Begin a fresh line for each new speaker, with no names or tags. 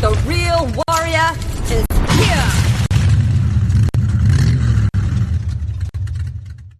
The real one.